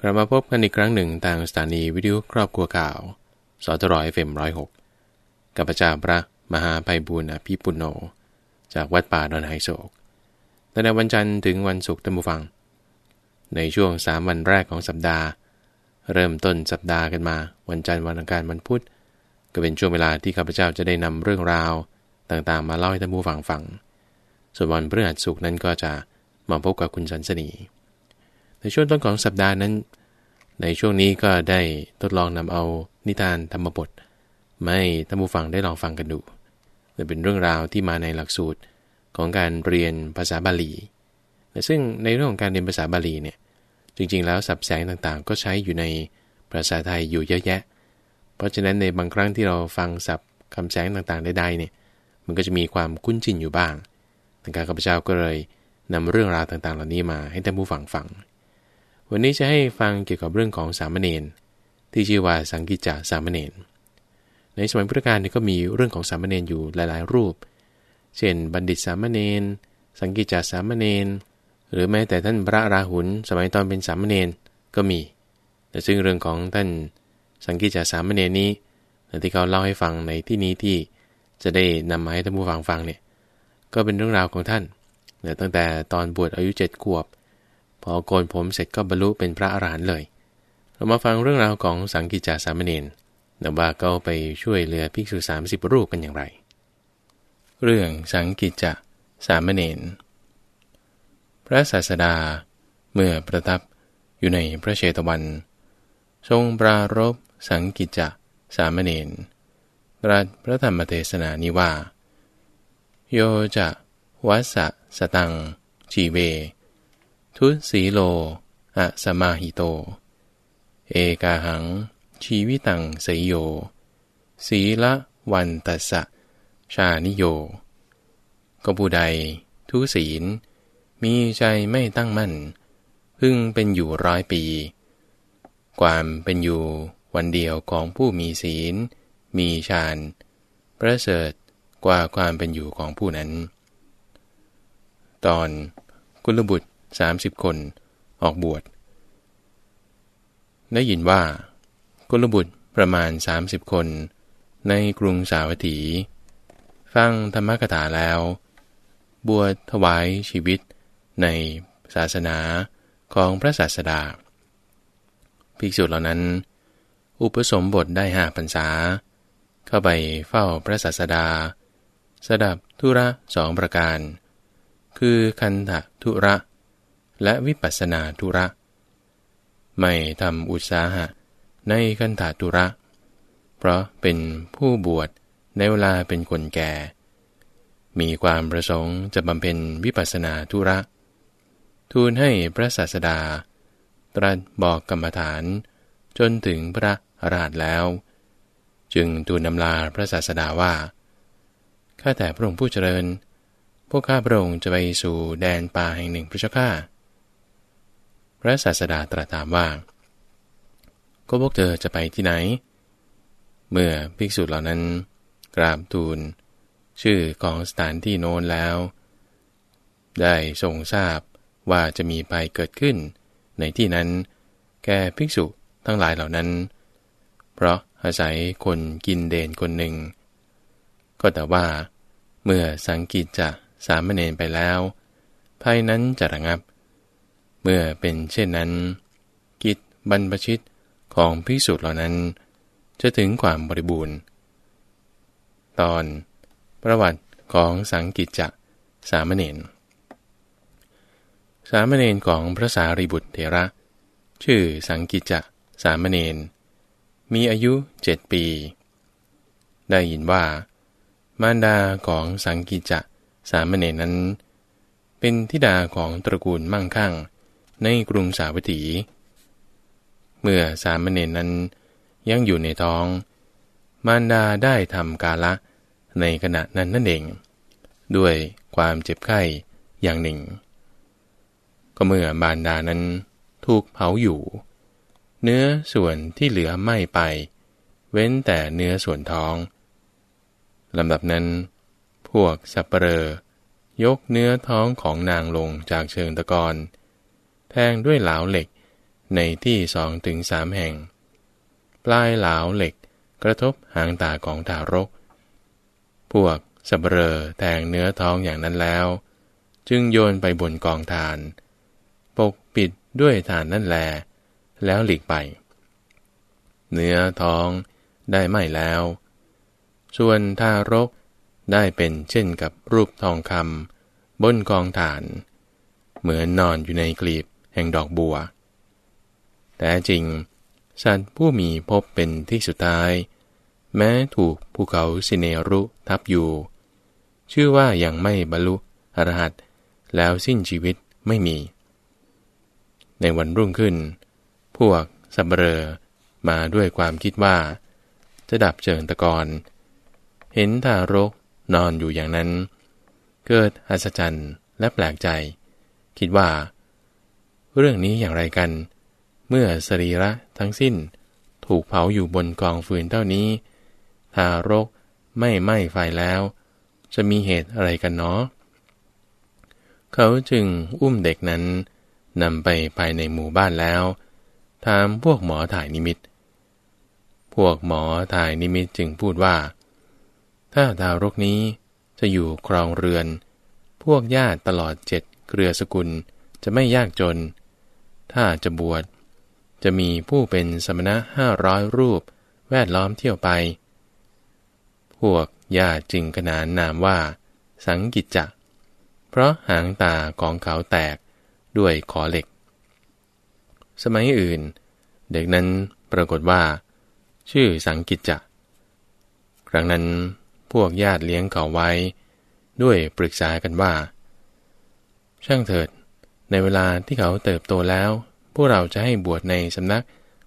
กลับมาพบกันอีกครั้งหนึ่งทางสถานีวิทยุครอบครัวข่าว สตรอยเฟมร้อยหกกับพระเจ้าพระมหาภัยบุญอภิปุโน จากวัดป่าดอนไฮโศกตั้งแต่วันจันทร์ถึงวันศุกร์ตั้งฟัง ในช่วงสามวันแรกของสัปดาห์ เริ่มต้นสัปดาห์กันมา วันจันทร์วันอังคารวันพุธ ก็เป็นช่วงเวลาที่ข้าพเจ้าจะได้นำเรื่องราวต่างๆ มาเล่าให้ท่านผู้ฟังฟัง ส่วนวันพฤหัสศุกร์นั้นก็จะมาพบกับคุณสันสนี ในช่วงต้นของสัปดาห์นั้น ในช่วงนี้ก็ได้ทดลองนำเอานิทานธรรมบทมาให้ท่านผู้ฟังได้ลองฟังกันดูจะเป็นเรื่องราวที่มาในหลักสูตรของการเรียนภาษาบาลีซึ่งในเรื่องของการเรียนภาษาบาลีเนี่ยจริงๆ แล้วสับแสงต่างๆ ก็ใช้อยู่ในภาษาไทยอยู่เยอะแยะ เพราะฉะนั้นในบางครั้งที่เราฟังศัพท์คำแสงต่างๆใดๆเนี่ยมันก็จะมีความคุ้นชินอยู่บ้างทางการข้าพเจ้าก็เลยนำเรื่องราวต่างๆ เหล่านี้มาให้ท่านผู้ฟังฟัง วันนี้จะให้ฟังเกี่ยวกับเรื่องของสามเณรที่ชื่อว่าสังกิจจาสามเณร ในสมัยพุทธกาลเนี่ยก็มีเรื่องของสามเณรอยู่หลาย ๆ รูป เช่น บัณฑิตสามเณร สังกิจจาสามเณร หรือแม้แต่ท่านพระราหุลสมัยตอนเป็นสามเณรก็มี แต่ซึ่งเรื่องของท่านสังกิจจาสามเณรนี้ที่เขาเล่าให้ฟังในที่นี้ที่จะได้นำมาให้ท่านผู้ฟังฟังเนี่ย ก็เป็นเรื่องราวของท่านตั้งแต่ตอนบวชอายุเจ็ดขวบ พอโกนผมเสร็จก็บรรลุเป็นพระอรหันต์เลย เรามาฟังเรื่องราวของสังกิจจาสามเณรนะว่าเขาไปช่วยเหลือภิกษุสามสิบรูปกันอย่างไร เรื่องสังกิจจาสามเณร พระศาสดา เมื่อประทับอยู่ในพระเชตวัน ทรงปรารบสังกิจจาสามเณรตรัสพระธรรมเทศนานี้ว่า โยจะวัสสตัง ชีเว ทุสีโลอะสมาหิโต เอกาหัง ชีวิตังสยโย สีละวันตัสสะชานิโย ก็ผู้ใด ทุศีล มีใจไม่ตั้งมั่น พึ่งเป็นอยู่ร้อยปี ความเป็นอยู่วันเดียวของผู้มีศีล มีฌานประเสริฐกว่าความเป็นอยู่ของผู้นั้น ตอนกุลบุตร สามสิบคน ออกบวช ได้ยินว่ากุลบุตรประมาณสามสิบคน ในกรุงสาวัตถี ฟังธรรมกถาแล้ว บวชถวายชีวิตในศาสนาของพระศาสดา ภิกษุเหล่านั้น อุปสมบทได้ห้าพรรษา เข้าไปเฝ้าพระศาสดา สดับธุระสองประการ คือคันธทุระ และวิปัสนาทุระ ไม่ทำอุตสาหะในคันธทุระ เพราะเป็นผู้บวชในเวลาเป็นคนแก่ มีความประสงค์จะบำเพ็ญวิปัสนาทุระ ทูลให้พระศาสดา ตรัสบอกกรรมฐาน จนถึงพระอรหันต์แล้ว จึงทูลนำลาพระศาสดาว่าข้าแต่พระองค์ผู้เจริญ พวกข้าพระองค์จะไปสู่แดนป่าแห่งหนึ่งพระเจ้าข้า ระศาสดาตรัสถามว่า ก็พวกเธอจะไปที่ไหน เมื่อภิกษุเหล่านั้น กราบทูล ชื่อของสถานที่โน้นแล้ว ได้ทรงทราบว่าจะมีภัยเกิดขึ้น ในที่นั้น แก่ภิกษุทั้งหลายเหล่านั้น เพราะอาศัยคนกินเดนคนหนึ่ง ก็แต่ว่า เมื่อสังกิจจะสามเณรไปแล้วภัยนั้นจะระงับ เมื่อเป็นเช่นนั้น กิจบรรพชิตของพิสุทธ์เหล่านั้น จะถึงความบริบูรณ์ ตอนประวัติของสังกิจจะสามเณรสามเณรของพระสารีบุตรเถระ ชื่อสังกิจจะสามเณรมีอายุเจ็ดปี ได้ยินว่า มารดาของสังกิจจะสามเณรนั้น เป็นธิดาของตระกูลมั่งคั่ง ในกรุงสาวัตถี เมื่อสามเณรนั้นยังอยู่ในท้อง มารดาได้ทำกาละในขณะนั้นนั่นเอง ด้วยความเจ็บไข้อย่างหนึ่ง ก็เมื่อบารดานั้นถูกเผาอยู่ เนื้อส่วนที่เหลือไม่ไป เว้นแต่เนื้อส่วนท้องลำดับนั้น พวกสัปเปรอยกเนื้อท้องของนางลงจากเชิงตะกอน งด้วยเหลาเหล็ก ในที่สองถึงสามแห่ง ปลายเหลาเหล็กกระทบหางตาของทารก พวกสับเรอแทงเนื้อท้องอย่างนั้นแล้ว จึงโยนไปบนกองทาน ปกปิดด้วยฐานนั่นแล แล้วหลีกไป เนื้อท้องได้ไม่แล้ว ส่วนทารกได้เป็นเช่นกับรูปทองคำบนกองฐาน เหมือนนอนอยู่ในกลีบ แห่งดอกบัว แต่จริง สัตว์ผู้มีพบเป็นที่สุดท้าย แม้ถูกภูเขาสิเนรุทับอยู่ ชื่อว่ายังไม่บรรลุอรหัตแล้วสิ้นชีวิตไม่มี ในวันรุ่งขึ้น พวกสับเรอมาด้วยความคิดว่า จะดับเจิงตะกอนเห็นทารกนอนอยู่อย่างนั้น เกิดอัศจรรย์และแปลกใจ คิดว่า เรื่องนี้อย่างไรกัน เมื่อสรีระทั้งสิ้น ถูกเผาอยู่บนกองฟืนเท่านี้ ทารกไม่ไหม้ไฟแล้ว จะมีเหตุอะไรกันเนาะเขาจึงอุ้มเด็กนั้นนำไปภายในหมู่บ้านแล้ว ถามพวกหมอถ่ายนิมิต พวกหมอถ่ายนิมิตจึงพูดว่า ถ้าดารกนี้จะอยู่ครองเรือน พวกญาติตลอดเจ็ดเกลือสกุลจะไม่ยากจน ถ้าจะบวช จะมีผู้เป็นสมณะห้าร้อยรูป แวดล้อมเที่ยวไป พวกญาติจึงขนานนามว่า สังกิจจะ เพราะหางตาของเขาแตกด้วยขอเหล็ก สมัยอื่น เด็กนั้นปรากฏว่า ชื่อสังกิจจะ ครั้งนั้นพวกญาติเลี้ยงเขาไว้ ด้วยปรึกษากันว่า ช่างเถิด ในเวลาที่เขาเติบโตแล้ว พวกเราจะให้บวชในสำนัก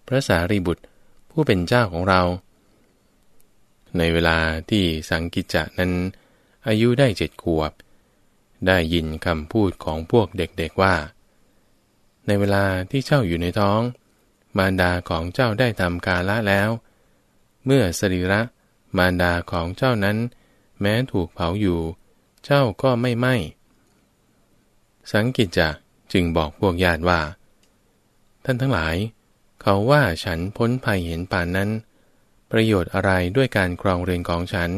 พระสารีบุตรผู้เป็นเจ้าของเรา ในเวลาที่สังกิจจะนั้น อายุได้เจ็ดขวบ ได้ยินคำพูดของพวกเด็กๆว่า ในเวลาที่เจ้าอยู่ในท้อง มารดาของเจ้าได้ทำกาละแล้ว เมื่อสรีระมารดาของเจ้านั้น แม้ถูกเผาอยู่ เจ้าก็ไม่ไหม้สังกิจจะ จึงบอกพวกญาติว่า ท่านทั้งหลาย เขาว่าฉันพ้นภัยเห็นป่านนั้น ประโยชน์อะไรด้วยการครองเรือนของฉัน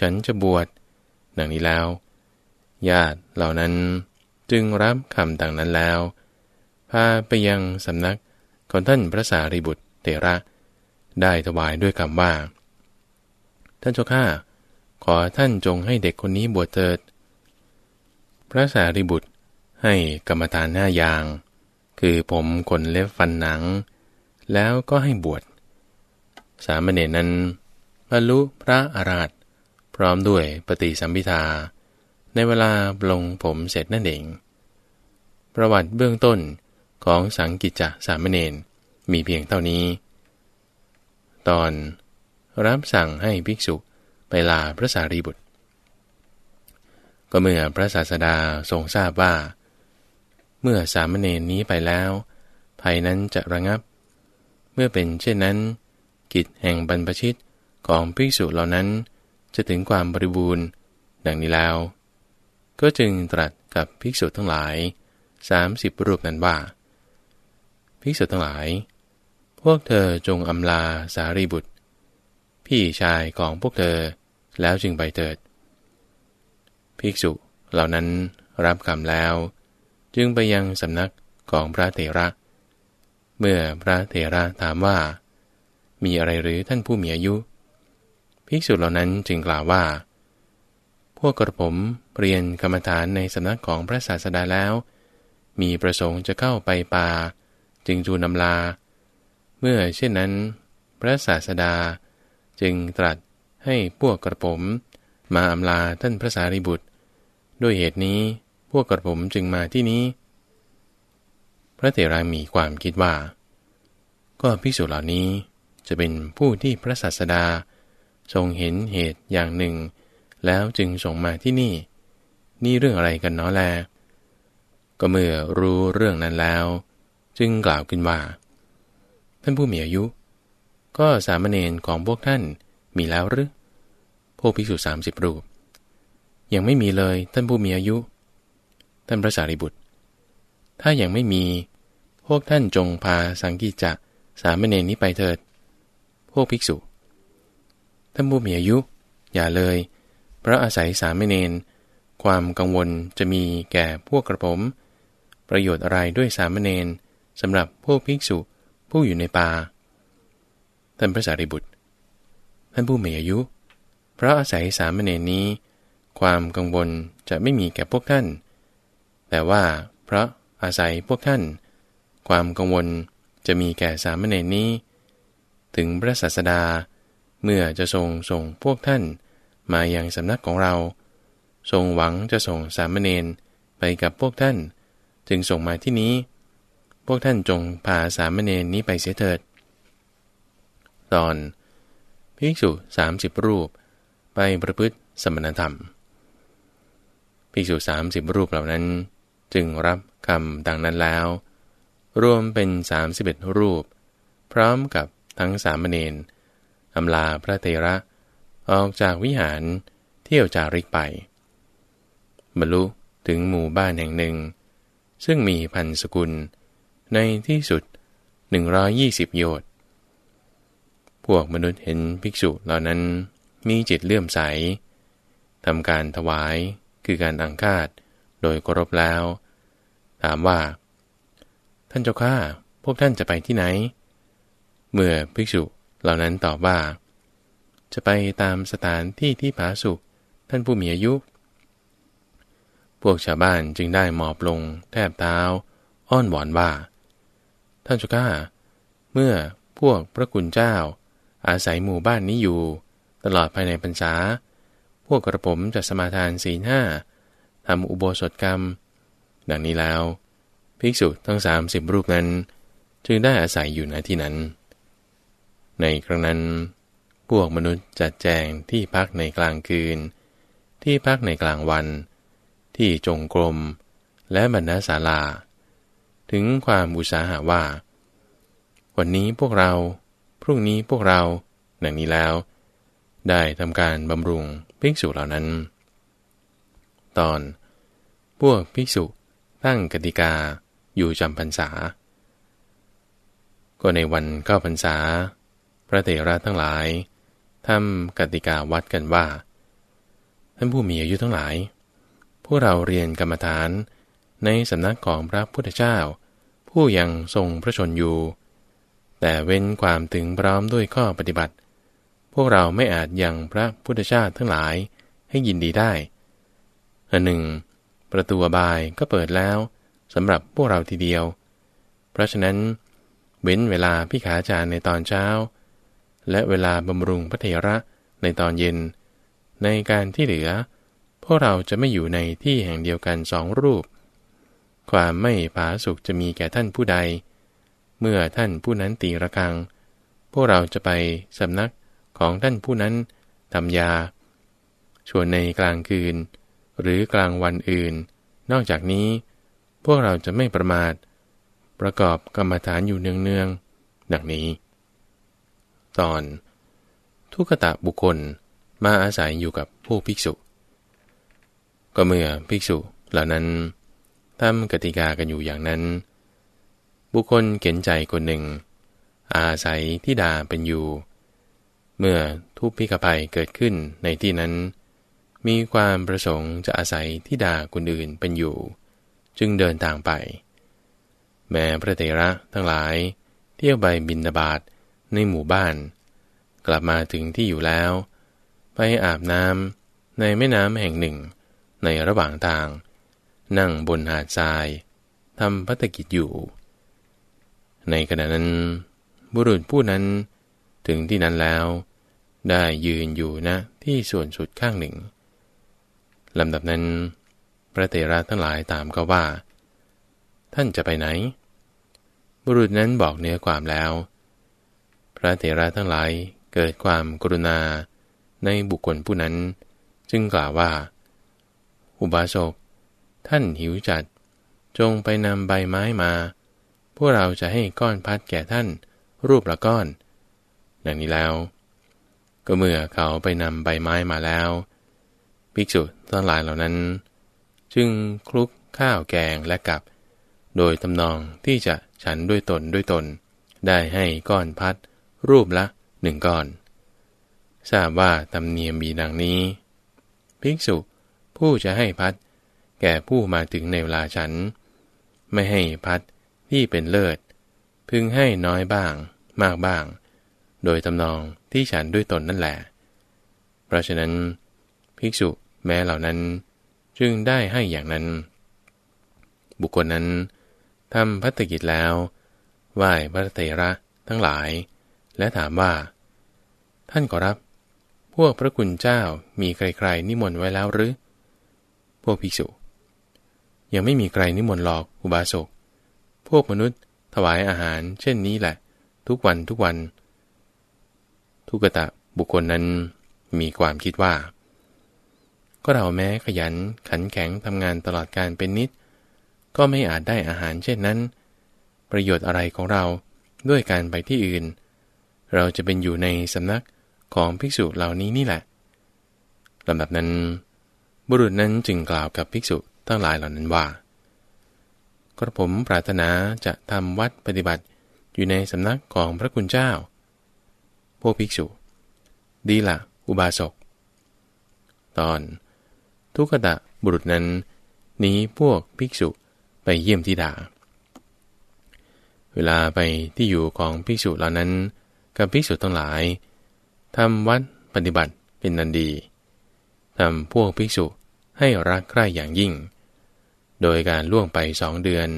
ฉันจะบวชดังนี้แล้ว ญาติเหล่านั้นจึงรับคำต่างนั้นแล้ว พาไปยังสำนักของท่านพระสารีบุตรเตระ ได้ถวายด้วยคำว่า ท่านเจ้าข้าขอท่านจงให้เด็กคนนี้บวชเถิด พระสารีบุตร ให้กรรมฐานห้าอย่าง คือผมขนเล็บฟันหนัง แล้วก็ให้บวช สามเณรนั้นบรรลุพระอาราธพร้อมด้วยปฏิสัมพิทา ในเวลาลงผมเสร็จนั่นเอง ประวัติเบื้องต้นของสังกิจจะสามเณรมีเพียงเท่านี้ ตอนรับสั่งให้ภิกษุไปลาพระสารีบุตร ก็เมื่อพระศาสดาทรงทราบว่า เมื่อสามเณรนี้ไปแล้ว ภัยนั้นจะระงับ เมื่อเป็นเช่นนั้น กิจแห่งบรรพชิตของภิกษุเหล่านั้น จะถึงความบริบูรณ์ ดังนี้แล้ว ก็จึงตรัสกับภิกษุทั้งหลายสามสิบรูปนั้นว่า ภิกษุทั้งหลาย พวกเธอจงอำลาสารีบุตร พี่ชายของพวกเธอแล้วจึงไปเถิด ภิกษุเหล่านั้นรับคำแล้ว จึงไปยังสำนักของพระเถระ เมื่อพระเถระถามว่า มีอะไรหรือท่านผู้มีอายุ ภิกษุเหล่านั้นจึงกล่าวว่า พวกกระผมเรียนกรรมฐานในสำนักของพระศาสดาแล้ว มีประสงค์จะเข้าไปป่า จึงจูนำลา เมื่อเช่นนั้น พระศาสดาจึงตรัสให้พวกกระผมมาอำลาท่านพระสารีบุตร ด้วยเหตุนี้ พวกกระผมจึงมาที่นี้ พระเถรามีความคิดว่า ก็พิสูจน์เหล่านี้จะเป็นผู้ที่พระศาสดา ทรงเห็นเหตุอย่างหนึ่ง แล้วจึงส่งมาที่นี่ นี่เรื่องอะไรกันเนาะแล ก็เมื่อรู้เรื่องนั้นแล้ว จึงกล่าวขึ้นว่า ท่านผู้มีอายุ ก็สามเณรของพวกท่านมีแล้วหรือพวกภิกษุสามสิบรูป ยังไม่มีเลยท่านผู้มีอายุ ท่านพระสารีบุตร ถ้ายังไม่มี พวกท่านจงพาสังกิจะสามเณรนี้ไปเถิด พวกภิกษุ ท่านผู้มีอายุ อย่าเลย เพราะอาศัยสามเณรความกังวลจะมีแก่พวกกระผม ประโยชน์อะไรด้วยสามเณรสำหรับพวกภิกษุผู้อยู่ในป่า ท่านพระสารีบุตร ท่านผู้มีอายุ เพราะอาศัยสามเณรนี้ ความกังวลจะไม่มีแก่พวกท่าน แต่ว่าเพราะอาศัยพวกท่าน ความกังวลจะมีแก่สามเณรนี้ ถึงพระศาสดา เมื่อจะทรงส่งพวกท่านมายังสำนักของเรา ทรงหวังจะส่งสามเณรไปกับพวกท่าน จึงส่งมาที่นี้ พวกท่านจงพาสามเณรนี้ไปเสียเถิด ตอนภิกษุสามสิบรูป ไปประพฤติสมณธรรมภิกษุสามสิบรูปเหล่านั้น จึงรับคำดังนั้นแล้ว รวมเป็นสามสิบเอ็ดรูป พร้อมกับทั้งสามเณรอำลาพระเทระออกจากวิหารเที่ยวจาริกไป บรรลุถึงหมู่บ้านแห่งหนึ่ง ซึ่งมีพันสกุล ในที่สุด 120 โยชน์พวกมนุษย์เห็นภิกษุเหล่านั้นมีจิตเลื่อมใสทำการถวายคือการอังคาด โดยเคารพแล้ว ถามว่า ท่านเจ้าข้าพวกท่านจะไปที่ไหน เมื่อภิกษุเหล่านั้นตอบว่า จะไปตามสถานที่ที่ผาสุกท่านผู้มีอายุ พวกชาวบ้านจึงได้หมอบลงแทบเท้า อ้อนวอนว่า ท่านเจ้าข้าเมื่อพวกพระคุณเจ้า อาศัยหมู่บ้านนี้อยู่ ตลอดภายในพรรษา พวกกระผมจะสมาทานศีลห้า ทำอุโบสถกรรม ดังนี้แล้ว ภิกษุทั้งสามสิบรูปนั้น จึงได้อาศัยอยู่ณที่นั้น ในครั้งนั้น พวกมนุษย์จัดแจงที่พักในกลางคืน ที่พักในกลางวัน ที่จงกรม และบรรณาศาลา ถึงความอุตสาหะว่า วันนี้พวกเรา พรุ่งนี้พวกเราดังนี้แล้ว ได้ทำการบำรุงภิกษุเหล่านั้น ตอน พวกภิกษุตั้งกติกาอยู่จำพรรษา ก็ในวันเข้าพรรษา พระเถระทั้งหลายทำกติกาวัดกันว่า ท่านผู้มีอายุทั้งหลาย พวกเราเรียนกรรมฐานในสำนักของพระพุทธเจ้า ผู้ยังทรงพระชนอยู่ แต่เว้นความถึงพร้อมด้วยข้อปฏิบัติ พวกเราไม่อาจยังพระพุทธเจ้าทั้งหลายให้ยินดีได้ อันหนึ่ง ประตูบายก็เปิดแล้วสำหรับพวกเราทีเดียว เพราะฉะนั้น เว้นเวลาพิขาจารในตอนเช้า และเวลาบำรุงพระเถระในตอนเย็น ในการที่เหลือ พวกเราจะไม่อยู่ในที่แห่งเดียวกันสองรูป ความไม่ผาสุกจะมีแก่ท่านผู้ใด เมื่อท่านผู้นั้นตีระฆัง พวกเราจะไปสำนักของท่านผู้นั้นทำยาชวนในกลางคืน หรือกลางวันอื่น นอกจากนี้ พวกเราจะไม่ประมาท ประกอบกรรมฐานอยู่เนืองๆดังนี้ ตอน ทุกตะบุคคลมาอาศัยอยู่กับผู้ภิกษุ ก็เมื่อภิกษุเหล่านั้นทำกติกากันอยู่อย่างนั้น บุคคลเข็นใจคนหนึ่ง อาศัยที่ดาเป็นอยู่ เมื่อทุพพิกภัยเกิดขึ้นในที่นั้น มีความประสงค์จะอาศัยที่ดาคนอื่นเป็นอยู่ จึงเดินทางไป แม้พระเตระทั้งหลาย เที่ยวใบบินบาตในหมู่บ้าน กลับมาถึงที่อยู่แล้ว ไปอาบน้ำในแม่น้ำแห่งหนึ่ง ในระหว่างทาง นั่งบนหาดทรายทำพัฒกิจอยู่ ในขณะนั้น บุรุษผู้นั้นถึงที่นั้นแล้ว ได้ยืนอยู่นะที่ส่วนสุดข้างหนึ่ง ลำดับนั้น พระเตระทั้งหลายตามก็ว่า ท่านจะไปไหน บุรุษนั้นบอกเนื้อความแล้ว พระเตระทั้งหลายเกิดความกรุณาในบุคคลผู้นั้น จึงกล่าวว่า อุบาสกท่านหิวจัด จงไปนำใบไม้มา พวกเราจะให้ก้อนพัดแก่ท่าน รูปละก้อน ดังนี้แล้ว ก็เมื่อเขาไปนำใบไม้มาแล้ว ภิกษุ ทั้งหลายเหล่านั้น จึงคลุกข้าวแกงและกับ โดยตำนองที่จะฉันด้วยตนด้วยตน ได้ให้ก้อนพัด รูปละหนึ่งก้อน ทราบว่าตำเนียมมีดังนี้ ภิกษุผู้จะให้พัด แก่ผู้มาถึงในเวลาฉัน ไม่ให้พัดที่เป็นเลิศ พึงให้น้อยบ้าง มากบ้าง โดยตำนองที่ฉันด้วยตนนั่นแหละ เพราะฉะนั้น ภิกษุ แม้เหล่านั้นจึงได้ให้อย่างนั้น บุคคลนั้นทำพัฒกิจแล้ว ไหว้พระเตระทั้งหลาย และถามว่า ท่านขอรับ พวกพระคุณเจ้ามีใครๆนิมนต์ไว้แล้วหรือ พวกภิกษุ ยังไม่มีใครนิมนต์หรอกอุบาสก พวกมนุษย์ถวายอาหาร เช่นนี้แหละ ทุกวันทุกวัน ทุกตะบุคคลนั้นมีความคิดว่า ก็เราแม้ขยันขันแข็งทำงานตลอดการเป็นนิด ก็ไม่อาจได้อาหารเช่นนั้น ประโยชน์อะไรของเราด้วยการไปที่อื่น เราจะเป็นอยู่ในสำนักของภิกษุเหล่านี้นี่แหละลำดับนั้น บุรุษนั้นจึงกล่าวกับภิกษุทั้งหลายเหล่านั้นว่ากระผมปรารถนาจะทำวัดปฏิบัติอยู่ในสำนักของพระคุณเจ้า พวกภิกษุ ดีละอุบาสก ตอน ทุกตะบุรุษนั้นหนีพวกภิกษุไปเยี่ยมทิดา เวลาไปที่อยู่ของภิกษุเหล่านั้น กับภิกษุทั้งหลายทำวัดปฏิบัติเป็นนันดีทำพวกภิกษุให้รักใคร่อย่างยิ่ง โดยการล่วงไปสองเดือน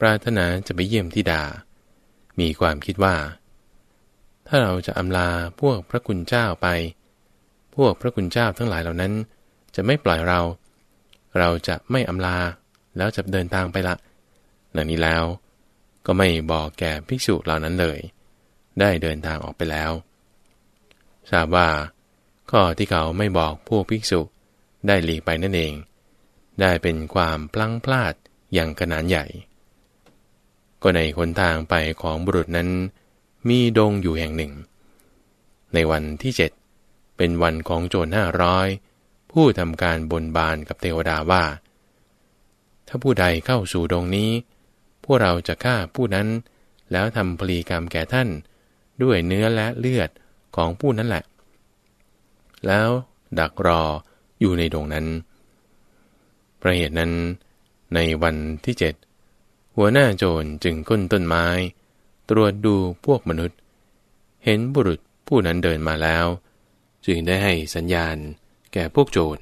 ปรารถนาจะไปเยี่ยมทิดา มีความคิดว่า ถ้าเราจะอำลาพวกพระคุณเจ้าไป พวกพระคุณเจ้าทั้งหลายเหล่านั้น จะไม่ปล่อยเรา เราจะไม่อำลา แล้วจะเดินทางไปละหลังนี้แล้ว ก็ไม่บอกแก่ภิกษุเหล่านั้นเลย ได้เดินทางออกไปแล้ว ทราบว่า ข้อที่เขาไม่บอกพวกภิกษุได้หลีกไปนั่นเอง ได้เป็นความพลั้งพลาดอย่างขนาดใหญ่ ก็ในคนทางไปของบุรุษนั้น มีดงอยู่แห่งหนึ่ง ในวันที่เจ็ดเป็นวันของโจรห้าร้อย ผู้ทำการบนบานกับเทวดาว่า ถ้าผู้ใดเข้าสู่ดงนี้วกเราจะฆ่าผู้นั้น แล้วทำพลีกรรมแก่ท่าน ด้วยเนื้อและเลือดของผู้นั้นแหละ แล้วดักรออยู่ในดงนั้นประเหตุนั้น ในวันที่เจ็ดหัวหน้าโจรจึงก้นต้นไม้ ตรวจดูพวกมนุษย์ เห็นบุรุษผู้นั้นเดินมาแล้ว จึงได้ให้สัญญาณ แก่พวกโจร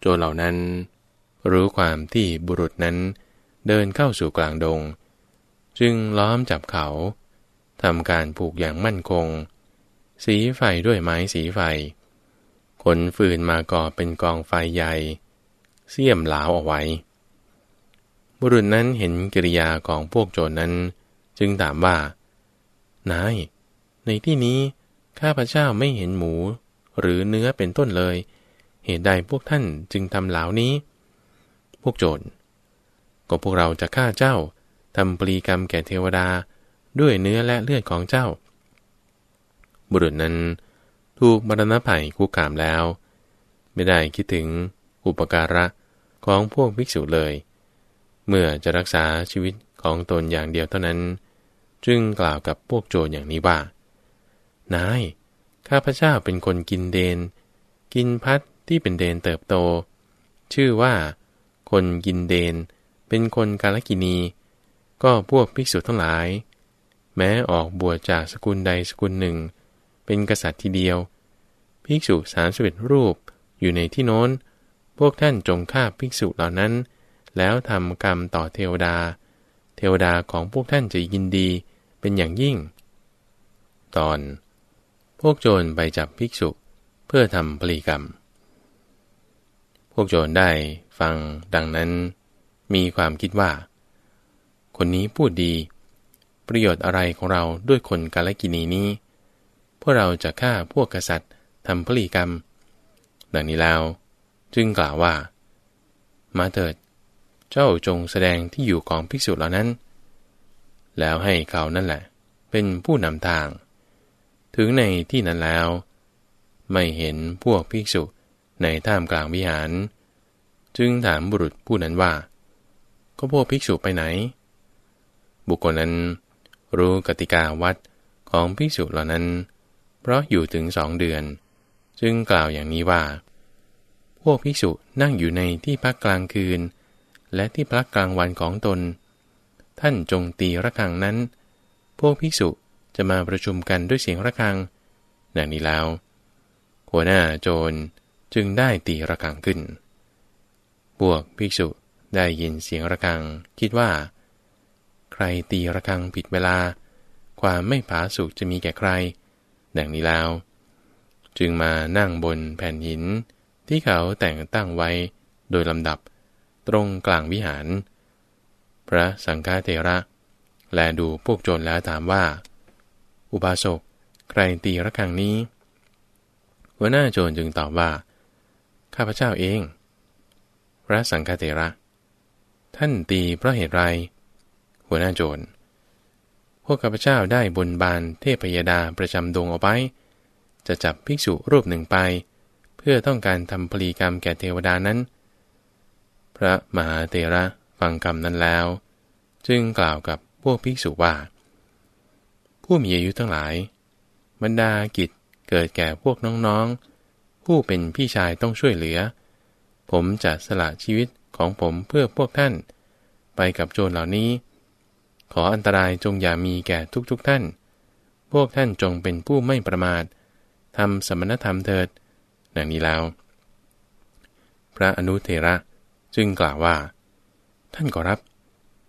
โจรเหล่านั้น รู้ความที่บุรุษนั้นเดินเข้าสู่กลางดง จึงล้อมจับเขาทำการผูกอย่างมั่นคง สีไฟด้วยไม้สีไฟ ขนฟืนมาก่อเป็นกองไฟใหญ่ เสียมหลาวเอาไว้ บุรุษนั้นเห็นกิริยาของพวกโจรนั้น จึงถามว่า นาย ในที่นี้ข้าพเจ้าไม่เห็นหมู หรือเนื้อเป็นต้นเลย เหตุใดพวกท่านจึงทำเหล่านี้ พวกโจรก็พวกเราจะฆ่าเจ้าทำปรีกรรมแก่เทวดาด้วยเนื้อและเลือดของเจ้า บุรุษนั้นถูกมรณะภัยคุกคามแล้ว ไม่ได้คิดถึงอุปการะของพวกภิกษุเลย เมื่อจะรักษาชีวิตของตนอย่างเดียวเท่านั้น จึงกล่าวกับพวกโจรอย่างนี้ว่า นาย ข้าพเจ้าเป็นคนกินเดน กินพัดที่เป็นเดนเติบโต ชื่อว่า คนกินเดน เป็นคนกาลกินี ก็พวกภิกษุทั้งหลาย แม้ออกบวชจากสกุลใดสกุลหนึ่ง เป็นกษัตริย์ทีเดียว ภิกษุสามสิบเอ็ดรูปอยู่ในที่โน้น พวกท่านจงฆ่าภิกษุเหล่านั้น แล้วทำกรรมต่อเทวดา เทวดาของพวกท่านจะยินดีเป็นอย่างยิ่ง ตอน พวกโจรไปจับภิกษุเพื่อทำปลีกรรม พวกโจรได้ฟังดังนั้นมีความคิดว่า คนนี้พูดดี ประโยชน์อะไรของเราด้วยคนกาลกินีนี้ พวกเราจะฆ่าพวกกษัตริย์ทำพลีกรรม ดังนี้แล้ว จึงกล่าวว่า มาเถิด เจ้าจงแสดงที่อยู่ของภิกษุเหล่านั้น แล้วให้เขานั่นแหละ เป็นผู้นำทาง ถึงในที่นั้นแล้ว ไม่เห็นพวกภิกษุในท่ามกลางวิหาร จึงถามบุรุษผู้นั้นว่า ก็พวกภิกษุไปไหน บุคคลนั้น รู้กติกาวัดของภิกษุเหล่านั้น เพราะอยู่ถึงสองเดือน จึงกล่าวอย่างนี้ว่า พวกภิกษุนั่งอยู่ในที่พักกลางคืน และที่พักกลางวันของตน ท่านจงตีระฆังนั้น พวกภิกษุ จะมาประชุมกันด้วยเสียงระฆังดังนี้แล้ว หัวหน้าโจรจึงได้ตีระฆังขึ้น พวกภิกษุได้ยินเสียงระฆังคิดว่า ใครตีระฆังผิดเวลา ความไม่ผาสุกจะมีแก่ใคร ดังนี้แล้ว จึงมานั่งบนแผ่นหินที่เขาแต่งตั้งไว้โดยลำดับตรงกลางวิหาร พระสังฆเทระ แลดูพวกโจรแล้วถามว่า อุบาสกใครตีระฆังนี้หัวหน้าโจรจึงตอบว่า ข้าพเจ้าเอง พระสังฆเทระ ท่านตีเพราะเหตุไร หัวหน้าโจร พวกข้าพเจ้าได้บนบานเทพยดาประจำดวงเอาไว้จะจับภิกษุรูปหนึ่งไป เพื่อต้องการทำพลีกรรมแก่เทวดานั้น พระมหาเทระฟังคำนั้นแล้ว จึงกล่าวกับพวกภิกษุว่า ผู้มีอายุทั้งหลาย บรรดากิจเกิดแก่พวกน้องๆ ผู้เป็นพี่ชายต้องช่วยเหลือ ผมจะสละชีวิตของผมเพื่อพวกท่าน ไปกับโจรเหล่านี้ ขออันตรายจงอย่ามีแก่ทุกๆทท่าน พวกท่านจงเป็นผู้ไม่ประมาททำสมณธรรมเถิด ดังนี้แล้ว พระอนุเทระจึงกล่าวว่า ท่านก็รับ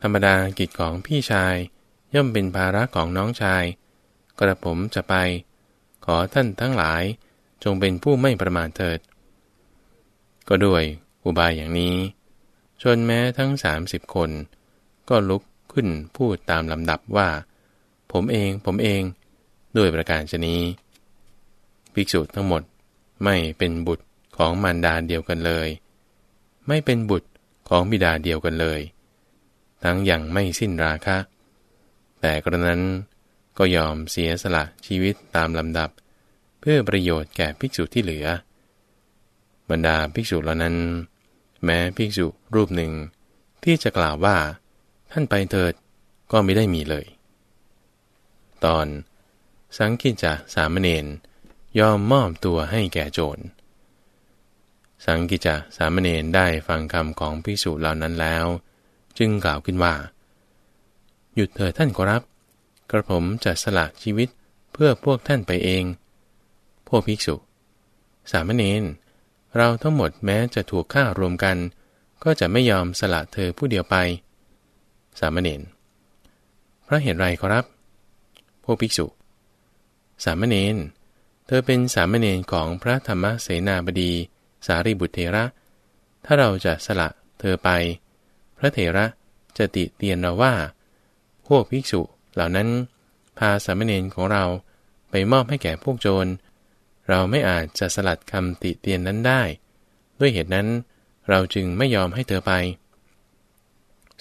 ธรรมดากิจของพี่ชาย ย่อมเป็นภาระของน้องชาย กระผมจะไป ขอท่านทั้งหลายจงเป็นผู้ไม่ประมาทเถิด ก็ด้วยอุบายอย่างนี้ ชนแม้ทั้งสามสิบคน ก็ลุกขึ้นพูดตามลำดับว่า ผมเองผมเองด้วยประการชนี้ ภิกษุทั้งหมดไม่เป็นบุตรของมารดาเดียวกันเลย ไม่เป็นบุตรของบิดาเดียวกันเลย ทั้งอย่างไม่สิ้นราคะ แต่กระนั้นก็ยอมเสียสละชีวิตตามลำดับ เพื่อประโยชน์แก่ภิกษุที่เหลือ บรรดาภิกษุเหล่านั้น แม้ภิกษุรูปหนึ่ง ที่จะกล่าวว่า ท่านไปเถิดก็ไม่ได้มีเลย ตอน สังคิจจะสามเณรยอมมอบตัวให้แก่โจร สังกิจจะสามเณรได้ฟังคำของภิกษุเหล่านั้นแล้ว จึงกล่าวขึ้นว่า หยุดเถิดท่านขอรับ กระผมจะสละชีวิตเพื่อพวกท่านไปเอง พวกภิกษุ สามเณร เราทั้งหมดแม้จะถูกฆ่ารวมกัน ก็จะไม่ยอมสละเธอผู้เดียวไป สามเณร พระเหตุไรครับ พวกภิกษุ สามเณร เธอเป็นสามเณรของพระธรรมเสนาบดี สารีบุตรเทระ ถ้าเราจะสละเธอไป พระเถระจะติเตียนเราว่า วกภิกษุเหล่านั้น พาสามเณรของเราไปมอบให้แก่พวกโจร เราไม่อาจจะสลัดคำติเตียนนั้นได้ ด้วยเหตุนั้นเราจึงไม่ยอมให้เธอไป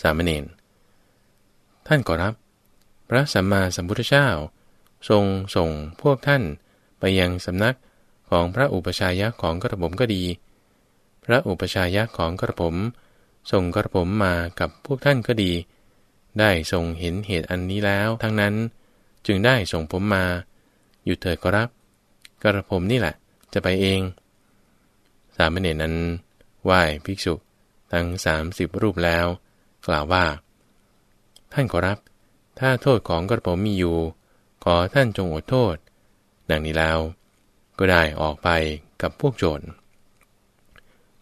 สามเณร ท่านก็รับ พระสัมมาสัมพุทธเจ้า ทรงส่งพวกท่านไปยังสำนักของพระอุปชายะของกระผมก็ดี พระอุปชายะของกระผมส่งกระผมมากับพวกท่านก็ดี ได้ทรงเห็นเหตุอันนี้แล้ว ทั้งนั้นจึงได้ส่งผมมา อยู่เถิดก็รับ กระผมนี่แหละ จะไปเอง สามเณรนั้นไหว้ภิกษุทั้งสามสิบรูปแล้ว กล่าวว่า ท่านขอรับ ถ้าโทษของกระผมมีอยู่ ขอท่านจงอดโทษ ดังนี้แล้ว ก็ได้ออกไปกับพวกโจร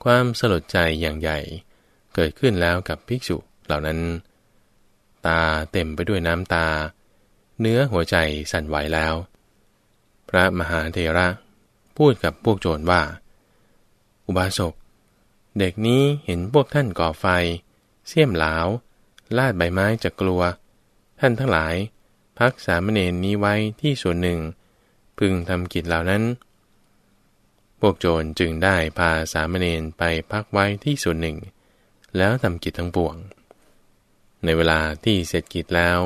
ความสลดใจอย่างใหญ่เกิดขึ้นแล้วกับภิกษุเหล่านั้น ตาเต็มไปด้วยน้ำตา เนื้อหัวใจสั่นไหวแล้ว พระมหาเทระ พูดกับพวกโจรว่า อุบาสก เด็กนี้เห็นพวกท่านก่อไฟ เสี่ยมหลาว ลาดใบไม้จะกลัว ท่านทั้งหลาย พักสามเณรนี้ไว้ที่ส่วนหนึ่ง พึงทำกิจเหล่านั้น พวกโจรจึงได้พาสามเณรไปพักไว้ที่ส่วนหนึ่ง แล้วทำกิจทั้งปวง ในเวลาที่เสร็จกิจแล้ว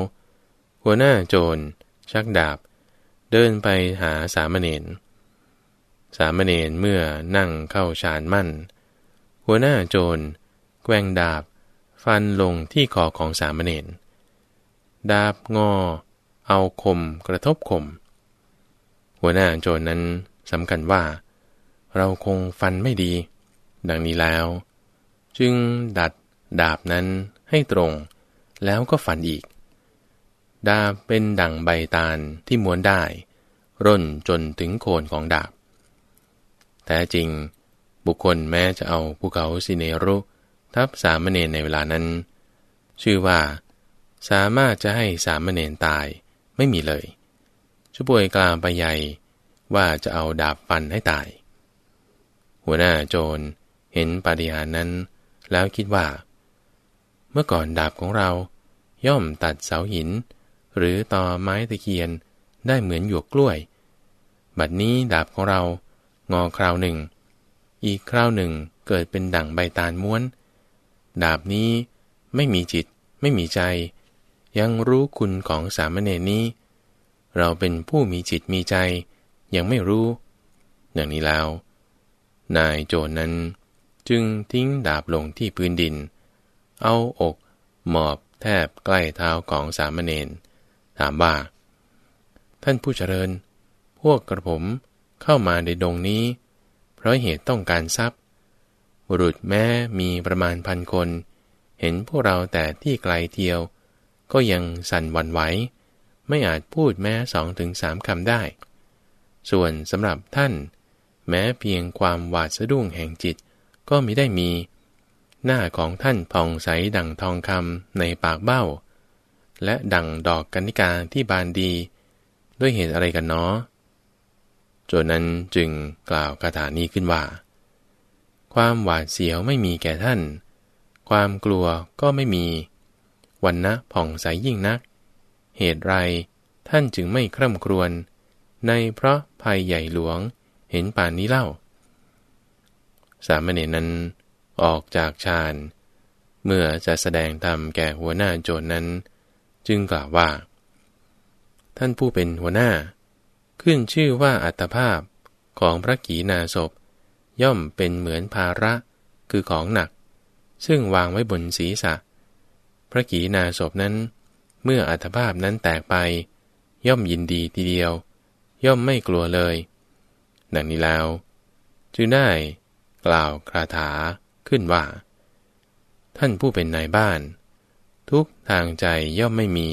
หัวหน้าโจร ชักดาบ เดินไปหาสามเณรสามเณรเมื่อนั่งเข้าฌานมั่น หัวหน้าโจร แกว่งดาบ ฟันลงที่คอของสามเณรดาบงอ เอาคมกระทบคม หัวหน้าโจรนั้นสำคัญว่า เราคงฟันไม่ดี ดังนี้แล้ว จึงดัดดาบนั้นให้ตรง แล้วก็ฟันอีก ดาบเป็นดั่งใบตาลที่ม้วนได้ ร่นจนถึงโคนของดาบ แต่จริง บุคคลแม้จะเอาภูเขาสิเนรุ ทับสามเณรในเวลานั้น ชื่อว่า สามารถจะให้สามเณรตายไม่มีเลยชุบวยกลางไปใหญ่ว่าจะเอาดาบฟันให้ตาย หัวหน้าโจรเห็นปาฏิหาริย์นั้น แล้วคิดว่า เมื่อก่อนดาบของเรา ย่อมตัดเสาหิน หรือต่อไม้ตะเคียนได้เหมือนหยวกกล้วย บัดนี้ดาบของเรา งอคราวหนึ่ง อีกคราวหนึ่งเกิดเป็นดั่งใบตาลม้วน ดาบนี้ไม่มีจิต ไม่มีใจ ยังรู้คุณของสามเณรนี้ เราเป็นผู้มีจิตมีใจ ยังไม่รู้ อย่างนี้แล้ว นายโจรนั้น จึงทิ้งดาบลงที่พื้นดิน เอาอกหมอบ แทบใกล้เท้าของสามเณรถามว่า ท่านผู้เจริญ พวกกระผมเข้ามาในดงนี้ เพราะเหตุต้องการทรัพย์ บุรุษแม้มีประมาณพันคน เห็นพวกเราแต่ที่ไกลเทียว ก็ยังสั่นวันไหว ไม่อาจพูดแม้สองถึงสามคำได้ ส่วนสำหรับท่าน แม้เพียงความหวาดสะดุ้งแห่งจิตก็มิได้มี หน้าของท่านผ่องใสดั่งทองคำในปากเบ้า และดั่งดอกกัญญาที่บานดี ด้วยเหตุอะไรกันเนาะจนนั้นจึงกล่าวคาถานี้ขึ้นว่า ความหวาดเสียวไม่มีแก่ท่าน ความกลัวก็ไม่มี วันนะผ่องใสยยิ่งนัก เหตุไรท่านจึงไม่คร่ำครวญ ในเพราะภัยใหญ่หลวงเห็นป่านนี้เล่า สามเณรนั้น ออกจากฌาน เมื่อจะแสดงธรรมแก่หัวหน้าโจรนั้น จึงกล่าวว่า ท่านผู้เป็นหัวหน้า ขึ้นชื่อว่าอัตภาพของพระกีนาศพ ย่อมเป็นเหมือนภาระคือของหนัก ซึ่งวางไว้บนศีรษะ พระกีนาศพนั้น เมื่ออัตภาพนั้นแตกไป ย่อมยินดีทีเดียว ย่อมไม่กลัวเลย ดังนี้แล้ว จึงได้กล่าวคาถา ขึ้นว่า ท่านผู้เป็นนายบ้าน ทุกทางใจย่อมไม่มี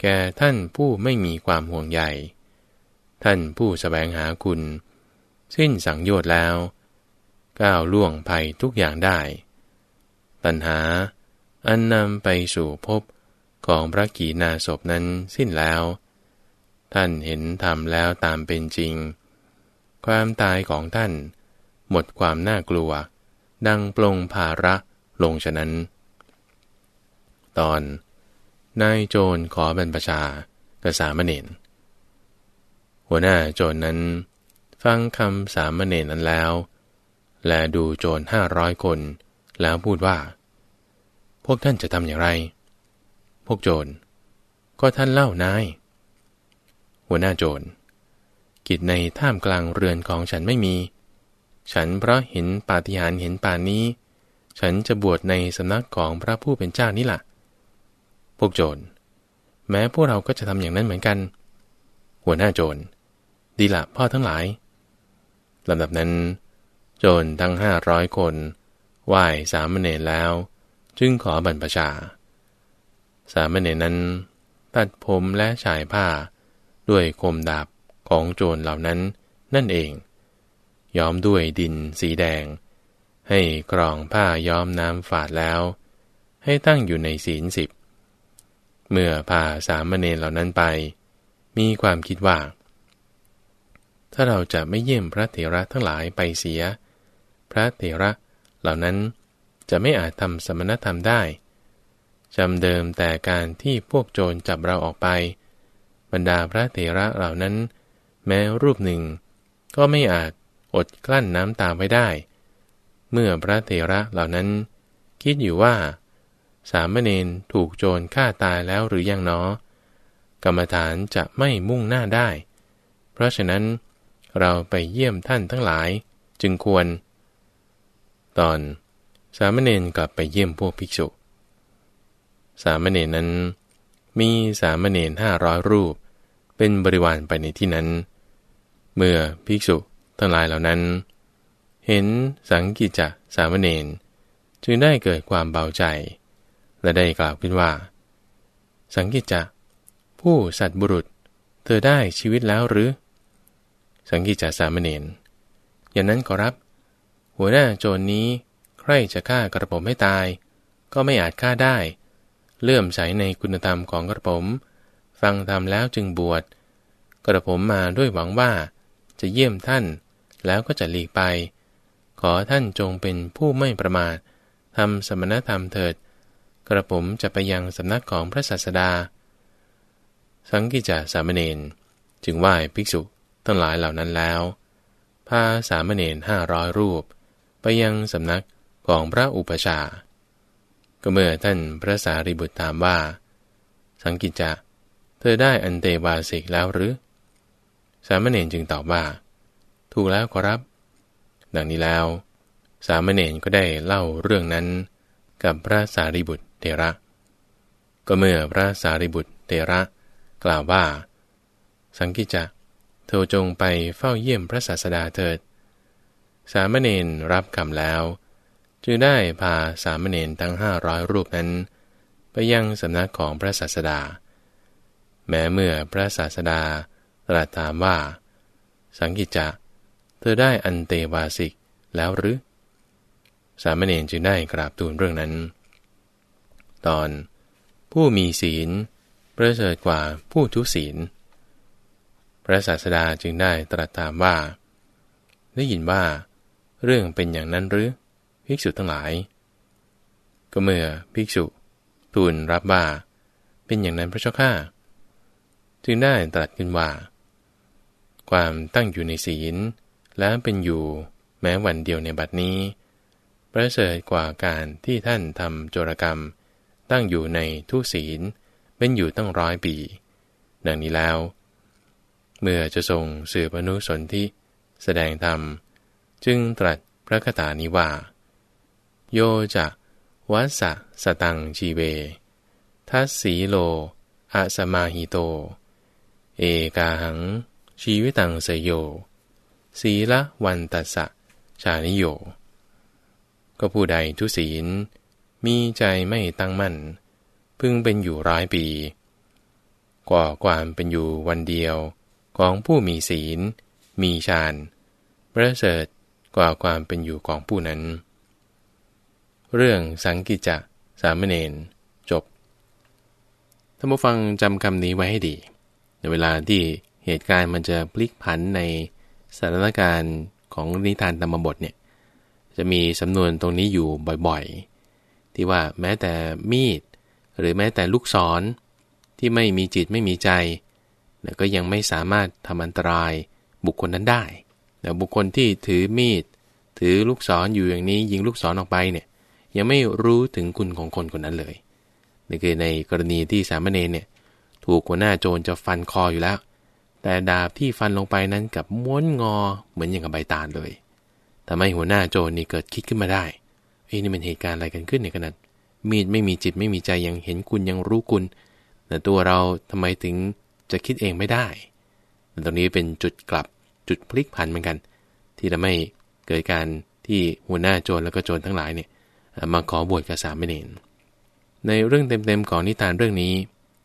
แก่ท่านผู้ไม่มีความห่วงใยท่านผู้สแสวงหาคุณ สิ้นสังโยชน์แล้ว ก้าวล่วงภัยทุกอย่างได้ ตัณหา อันนำไปสู่ภพของพระกีนาศพนั้นสิ้นแล้ว ท่านเห็นธรรมแล้วตามเป็นจริง ความตายของท่าน หมดความน่ากลัว ดังปลงภาระลงฉะนั้น ตอน นายโจรขอบรรพชากระสามเณรหัวหน้าโจรนนั้น ฟังคำสามเณรนั้นแล้ว และดูโจรห้าร้อยคน แล้วพูดว่า พวกท่านจะทำอย่างไร พวกโจร ก็ท่านเล่านาย หัวหน้าโจร กิจในท่ามกลางเรือนของฉันไม่มี ฉันเพราะเห็นปาฏิหาริย์เห็นป่านนี้ ฉันจะบวชในสำนักของพระผู้เป็นเจ้านี่แหละพวกโจร แม้พวกเราก็จะทำอย่างนั้นเหมือนกัน หัวหน้าโจร ดีละพ่อทั้งหลายลำดับนั้น โจรทั้งห้าร้อยคนไหว้สามเณรแล้ว จึงขอบรรพชา สามเณรนั้น ตัดผมและฉายผ้า ด้วยคมดาบของโจรเหล่านั้นนั่นเอง ย้อมด้วยดินสีแดง ให้กรองผ้าย้อมน้ำฝาดแล้ว ให้ตั้งอยู่ในศีลสิบ เมื่อพาสามเณรเหล่านั้นไป มีความคิดว่า ถ้าเราจะไม่เยี่ยมพระเถระทั้งหลายไปเสีย พระเถระเหล่านั้นจะไม่อาจทำสมณธรรมได้จำเดิมแต่การที่พวกโจรจับเราออกไป บรรดาพระเถระเหล่านั้น แม้รูปหนึ่ง ก็ไม่อาจ อดกลั้นน้ำตาไว้ได้ เมื่อพระเถระเหล่านั้น คิดอยู่ว่า สามเณรถูกโจรฆ่าตายแล้วหรือยังเนอกรรมฐานจะไม่มุ่งหน้าได้ เพราะฉะนั้นเราไปเยี่ยมท่านทั้งหลายจึงควร ตอนสามเณรกลับไปเยี่ยมพวกภิกษุ สามเณรนั้น มีสามเณรห้าร้อยรูป เป็นบริวารไปในที่นั้น เมื่อภิกษุ ทั้งหลายเหล่านั้น เห็นสังกิจจะสามเณรจึงได้เกิดความเบาใจ และได้กล่าวขึ้นว่า สังกิจจะ ผู้สัตบุรุษ เธอได้ชีวิตแล้วหรือ สังกิจจะสามเณรอย่างนั้นขอรับ หัวหน้าโจรนนี้ใครจะฆ่ากระผมให้ตาย ก็ไม่อาจฆ่าได้ เลื่อมใสในคุณธรรมของกระผม ฟังธรรมแล้วจึงบวช กระผมมาด้วยหวังว่าจะเยี่ยมท่าน แล้วก็จะหลีกไป ขอท่านจงเป็นผู้ไม่ประมาททำสมณธรรมเถิด กระผมจะไปยังสำนักของพระศาสดา สังกิจาสามเณรจึงไหว้ภิกษุทั้งหลายเหล่านั้นแล้วพาสามเณรห้าร้อยรูป ไปยังสำนักของพระอุปชา ก็เมื่อท่านพระสารีบุตรถามว่า สังกิจจะ เธอได้อันเตวาสิกแล้วหรือ สามเณรจึงตอบว่า ถูกแล้วขอรับ ดังนี้แล้ว สามเณรก็ได้เล่าเรื่องนั้น กับพระสารีบุตรเทระ ก็เมื่อพระสารีบุตรเทระ กล่าวว่า สังกิจะ เธอจงไปเฝ้าเยี่ยมพระศาสดาเถิด สามเณรรับคำแล้ว จึงได้พาสามเณรทั้งห้าร้อยรูปนั้น ไปยังสำนักของพระศาสดา แม้เมื่อพระศาสดาตรัสถามว่า สังกิจจะเเธอได้อันเตวาสิกแล้วหรือ สามเณรจึงได้กราบทูลเรื่องนั้น ตอน ผู้มีศีลประเสริฐกว่าผู้ทุศีล พระศาสดาจึงได้ตรัสถามว่า ได้ยินว่า เรื่องเป็นอย่างนั้นหรือ ภิกษุทั้งหลาย ก็เมื่อภิกษุทูลรับว่าเป็นอย่างนั้นพระเจ้าข้าจึงได้ตรัสขึ้นว่า ความตั้งอยู่ในศีล และเป็นอยู่แม้วันเดียวในบัดนี้ ประเสริฐกว่าการที่ท่านทำโจรกรรม ตั้งอยู่ในทุศีล เป็นอยู่ตั้งร้อยปี ดังนี้แล้ว เมื่อจะทรงสืบอนุสนธิแสดงธรรม จึงตรัสพระคาถานี้ว่า โยจะวัสะสตังชีเว ทัสสีโลอาสมาหิโต เอกาหัง ชีวิตังสยโย สีละวันตัสสะชานิโย ก็ผู้ใดทุศีล มีใจไม่ตั้งมั่น พึงเป็นอยู่ร้อยปีกว่าความเป็นอยู่วันเดียวของผู้มีศีล มีฌานประเสริฐกว่าความเป็นอยู่ของผู้นั้น เรื่องสังกิจจะสามเณรจบท่านผู้ฟังจำคำนี้ไว้ให้ดี ในเวลาที่เหตุการณ์มันจะพลิกผันใน สถานการณ์ของนิทานธรรมบทเนี่ยจะมีสำนวนตรงนี้อยู่บ่อยๆ ที่ว่าแม้แต่มีด หรือแม้แต่ลูกศรที่ไม่มีจิตไม่มีใจก็ยังไม่สามารถทำอันตรายบุคคลนั้นได้แต่บุคคลที่ถือมีด ถือลูกศรออยู่อย่างนี้ยิงลูกศรอออกไปเนี่ยยังไม่รู้ถึงคุณของคนคนนั้นเลยนี่คือในกรณีที่สามเณรเนี่ยถูกหัวหน้าโจรจะฟันคออยู่แล้ว แต่ดาบที่ฟันลงไปนั้นกับม้วนงอเหมือนอย่างกับใบตาลเลยทำให้หัวหน้าโจรนี่เกิดคิดขึ้นมาได้เฮ้นี่เป็นเหตุการณ์อะไรกันขึ้นในขนาดมีดไม่มีจิตไม่มีใจยังเห็นคุณยังรู้คุณ แต่ตัวเราทำไมถึงจะคิดเองไม่ได้ตรงนี้เป็นจุดกลับจุดพลิกผันเหมือนกัน ที่ทำให้เกิดการที่หัวหน้าโจรแล้วก็โจรทั้งหลายเนี่ยมาขอบวชกับสามเณรในเรื่องเต็มๆของนิทานเรื่องนี้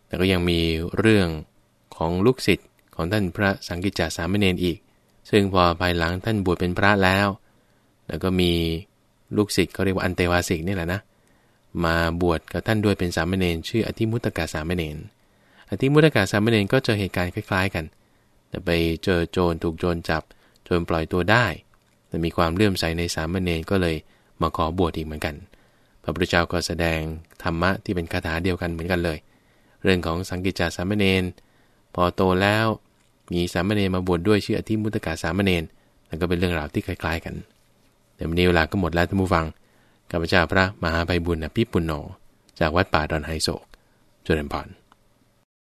แต่ก็ยังมีเรื่องของลูกศิษย์ ของท่านพระสังกิจจาสามเณรอีก ซึ่งพอภายหลังท่านบวชเป็นพระแล้ว แล้วก็มีลูกศิษย์เขาเรียกว่าอันเตวาสิกนี่แหละนะ มาบวชกับท่านด้วยเป็นสามเณรชื่ออธิมุตตกาสามเณรอธิมุตกาสามเณรก็เจอเหตุการณ์คล้าย ๆ กันแต่ไปเจอโจรถูกโจรจับโจรปล่อยตัวได้ แต่มีความเลื่อมใสในสามเณรก็เลยมาขอบวชอีกเหมือนกัน พระพุทธเจ้าก็แสดงธรรมะที่เป็นคาถาเดียวกันเหมือนกันเลย เรื่องของสังกิจจาสามเณรพอโตแล้ว มีสามเณรมาบวชดด้วยชื่ออธิมุตกาสามเณรแล้วก็เป็นเรื่องราวที่คล้าย ๆกัน แต่วันนี้เวลาก็หมดแล้วท่านผู้ฟังกับพระเจ้าพระมหาไพบุญอภิปุณโญจากวัดป่าดอนไฮโศกจุฬาภรณ์